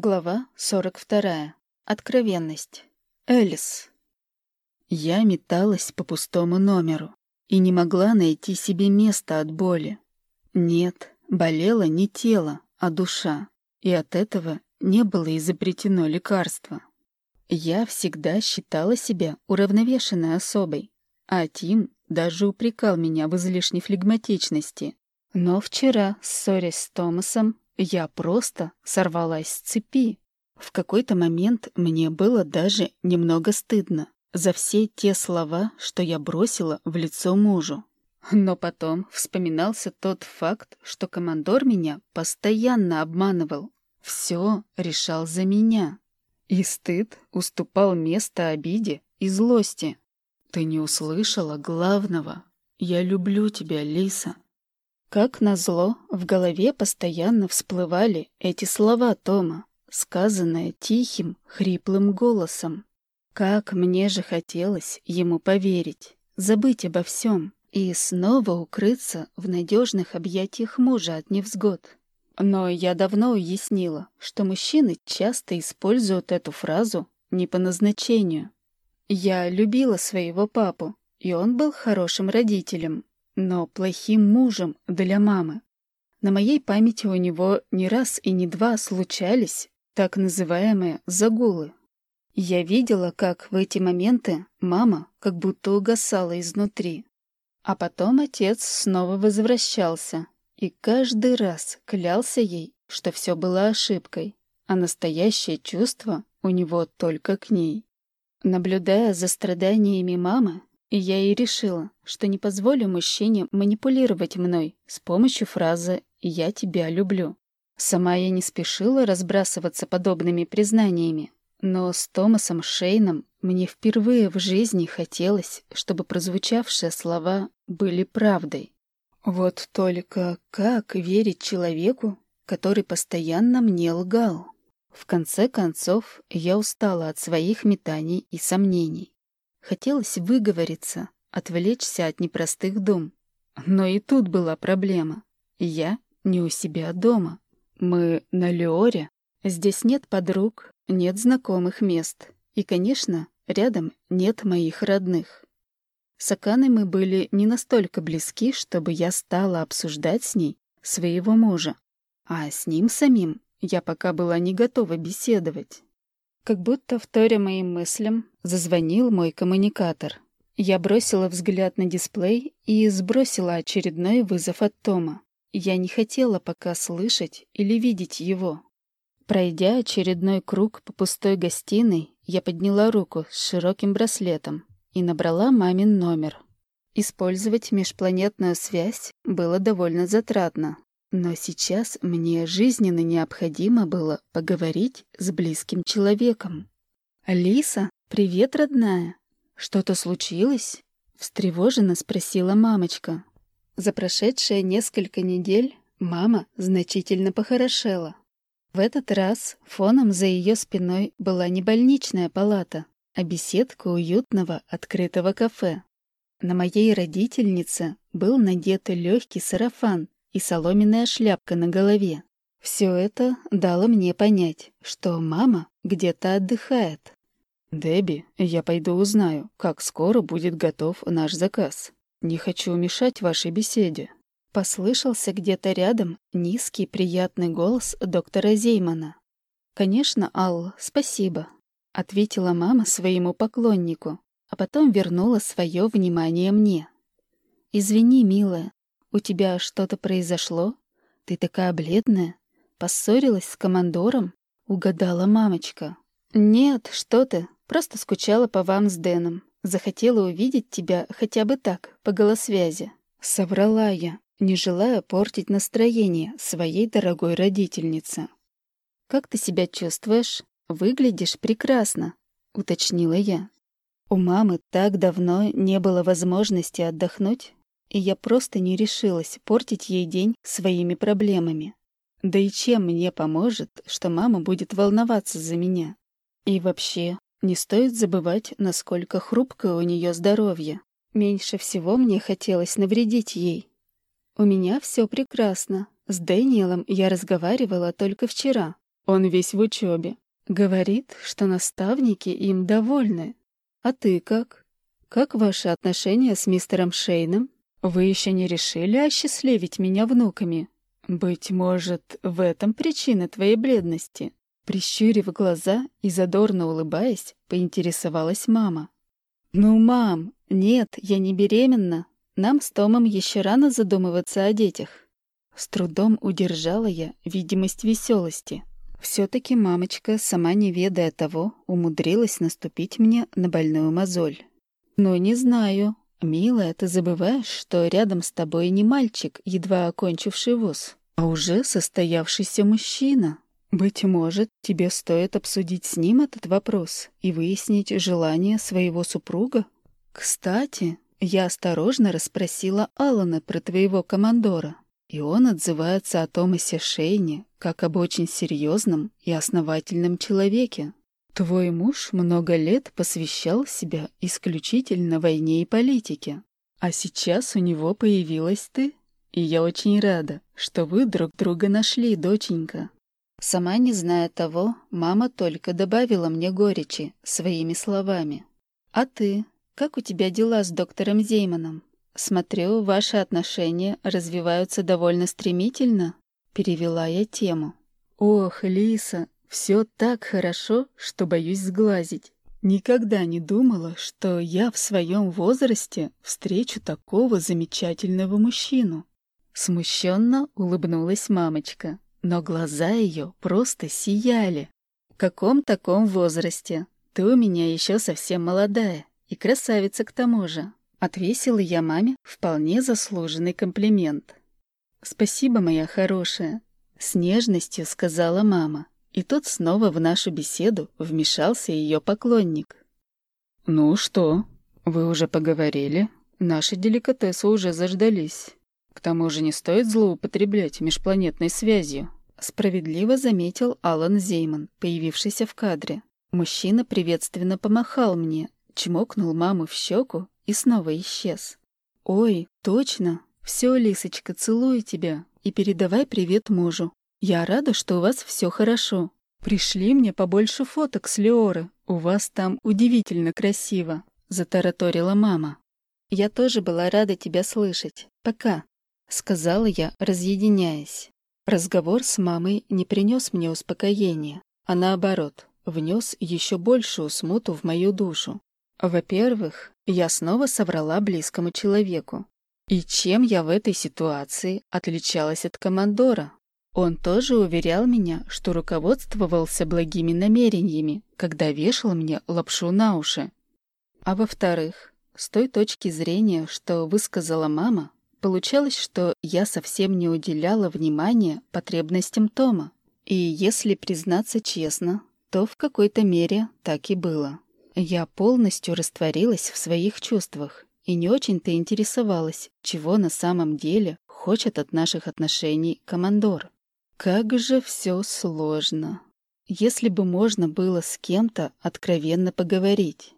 Глава 42. Откровенность. Элис. Я металась по пустому номеру и не могла найти себе места от боли. Нет, болело не тело, а душа, и от этого не было изобретено лекарство. Я всегда считала себя уравновешенной особой, а Тим даже упрекал меня в излишней флегматичности. Но вчера, ссорясь с Томасом, я просто сорвалась с цепи. В какой-то момент мне было даже немного стыдно за все те слова, что я бросила в лицо мужу. Но потом вспоминался тот факт, что командор меня постоянно обманывал. Все решал за меня. И стыд уступал место обиде и злости. «Ты не услышала главного. Я люблю тебя, Лиса», как назло, в голове постоянно всплывали эти слова Тома, сказанные тихим, хриплым голосом. Как мне же хотелось ему поверить, забыть обо всем и снова укрыться в надежных объятиях мужа от невзгод. Но я давно уяснила, что мужчины часто используют эту фразу не по назначению. Я любила своего папу, и он был хорошим родителем, но плохим мужем для мамы. На моей памяти у него не раз и не два случались так называемые загулы. Я видела, как в эти моменты мама как будто угасала изнутри. А потом отец снова возвращался и каждый раз клялся ей, что все было ошибкой, а настоящее чувство у него только к ней. Наблюдая за страданиями мамы, и я и решила, что не позволю мужчине манипулировать мной с помощью фразы «я тебя люблю». Сама я не спешила разбрасываться подобными признаниями, но с Томасом Шейном мне впервые в жизни хотелось, чтобы прозвучавшие слова были правдой. Вот только как верить человеку, который постоянно мне лгал? В конце концов, я устала от своих метаний и сомнений. Хотелось выговориться, отвлечься от непростых дум. Но и тут была проблема. Я не у себя дома. Мы на Леоре. Здесь нет подруг, нет знакомых мест. И, конечно, рядом нет моих родных. С Аканой мы были не настолько близки, чтобы я стала обсуждать с ней своего мужа. А с ним самим я пока была не готова беседовать. Как будто, вторя моим мыслям, зазвонил мой коммуникатор. Я бросила взгляд на дисплей и сбросила очередной вызов от Тома. Я не хотела пока слышать или видеть его. Пройдя очередной круг по пустой гостиной, я подняла руку с широким браслетом и набрала мамин номер. Использовать межпланетную связь было довольно затратно, но сейчас мне жизненно необходимо было поговорить с близким человеком. «Алиса, привет, родная! Что-то случилось?» — встревоженно спросила мамочка. За прошедшие несколько недель мама значительно похорошела. В этот раз фоном за ее спиной была не больничная палата, а беседка уютного открытого кафе. На моей родительнице был надет легкий сарафан и соломенная шляпка на голове. Все это дало мне понять, что мама где-то отдыхает. «Дебби, я пойду узнаю, как скоро будет готов наш заказ. Не хочу мешать вашей беседе». Послышался где-то рядом низкий приятный голос доктора Зеймана. «Конечно, Алла, спасибо», — ответила мама своему поклоннику, а потом вернула свое внимание мне. «Извини, милая, у тебя что-то произошло? Ты такая бледная. Поссорилась с командором?» — угадала мамочка. «Нет, что ты. Просто скучала по вам с Дэном. Захотела увидеть тебя хотя бы так, по голосвязи». Соврала я, не желая портить настроение своей дорогой родительнице. «Как ты себя чувствуешь? Выглядишь прекрасно», — уточнила я. У мамы так давно не было возможности отдохнуть, и я просто не решилась портить ей день своими проблемами. Да и чем мне поможет, что мама будет волноваться за меня? И вообще, не стоит забывать, насколько хрупкое у нее здоровье. Меньше всего мне хотелось навредить ей. У меня все прекрасно. С Дэниелом я разговаривала только вчера. Он весь в учебе. Говорит, что наставники им довольны. А ты как? Как ваши отношения с мистером Шейном? Вы еще не решили осчастливить меня внуками? Быть может, в этом причина твоей бледности? Прищурив глаза и задорно улыбаясь, поинтересовалась мама. «Ну, мам, нет, я не беременна. Нам с Томом еще рано задумываться о детях». С трудом удержала я видимость веселости. Все-таки мамочка, сама не ведая того, умудрилась наступить мне на больную мозоль. «Ну, не знаю. Милая, ты забываешь, что рядом с тобой не мальчик, едва окончивший вуз, а уже состоявшийся мужчина. Быть может, тебе стоит обсудить с ним этот вопрос и выяснить желание своего супруга? Кстати, я осторожно расспросила Алана про твоего командора, и он отзывается о Томасе Шейне как об очень серьезном и основательном человеке. Твой муж много лет посвящал себя исключительно войне и политике, а сейчас у него появилась ты, и я очень рада, что вы друг друга нашли, доченька. Сама не зная того, мама только добавила мне горечи своими словами. «А ты? Как у тебя дела с доктором Зейманом? Смотрю, ваши отношения развиваются довольно стремительно?» Перевела я тему. «Ох, Лиса, все так хорошо, что боюсь сглазить. Никогда не думала, что я в своем возрасте встречу такого замечательного мужчину». Смущенно улыбнулась мамочка но глаза ее просто сияли. В каком таком возрасте? Ты у меня еще совсем молодая и красавица к тому же. Отвесила я маме вполне заслуженный комплимент. «Спасибо, моя хорошая», — с нежностью сказала мама. И тут снова в нашу беседу вмешался ее поклонник. «Ну что, вы уже поговорили? Наши деликатесы уже заждались». К тому же не стоит злоупотреблять межпланетной связью. Справедливо заметил Алан Зейман, появившийся в кадре. Мужчина приветственно помахал мне, чмокнул маму в щеку и снова исчез. «Ой, точно! Все, Лисочка, целую тебя и передавай привет мужу. Я рада, что у вас все хорошо. Пришли мне побольше фоток с Леоры. У вас там удивительно красиво», — затараторила мама. «Я тоже была рада тебя слышать. Пока». — сказала я, разъединяясь. Разговор с мамой не принес мне успокоения, а наоборот, внес еще большую смуту в мою душу. Во-первых, я снова соврала близкому человеку. И чем я в этой ситуации отличалась от командора? Он тоже уверял меня, что руководствовался благими намерениями, когда вешал мне лапшу на уши. А во-вторых, с той точки зрения, что высказала мама, Получалось, что я совсем не уделяла внимания потребностям Тома. И если признаться честно, то в какой-то мере так и было. Я полностью растворилась в своих чувствах и не очень-то интересовалась, чего на самом деле хочет от наших отношений командор. Как же все сложно. Если бы можно было с кем-то откровенно поговорить.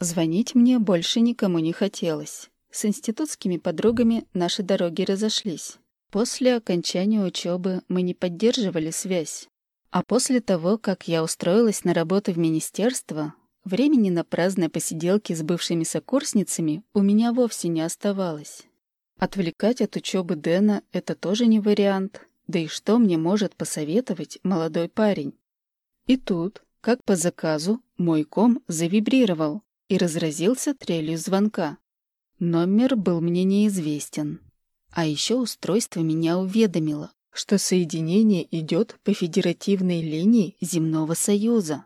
Звонить мне больше никому не хотелось. С институтскими подругами наши дороги разошлись. После окончания учебы мы не поддерживали связь. А после того, как я устроилась на работу в министерство, времени на праздные посиделки с бывшими сокурсницами у меня вовсе не оставалось. Отвлекать от учебы Дэна — это тоже не вариант. Да и что мне может посоветовать молодой парень? И тут, как по заказу, мой ком завибрировал и разразился трелью звонка. Номер был мне неизвестен. А еще устройство меня уведомило, что соединение идет по федеративной линии Земного Союза.